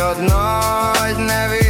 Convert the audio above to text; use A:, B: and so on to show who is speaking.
A: одной, навіть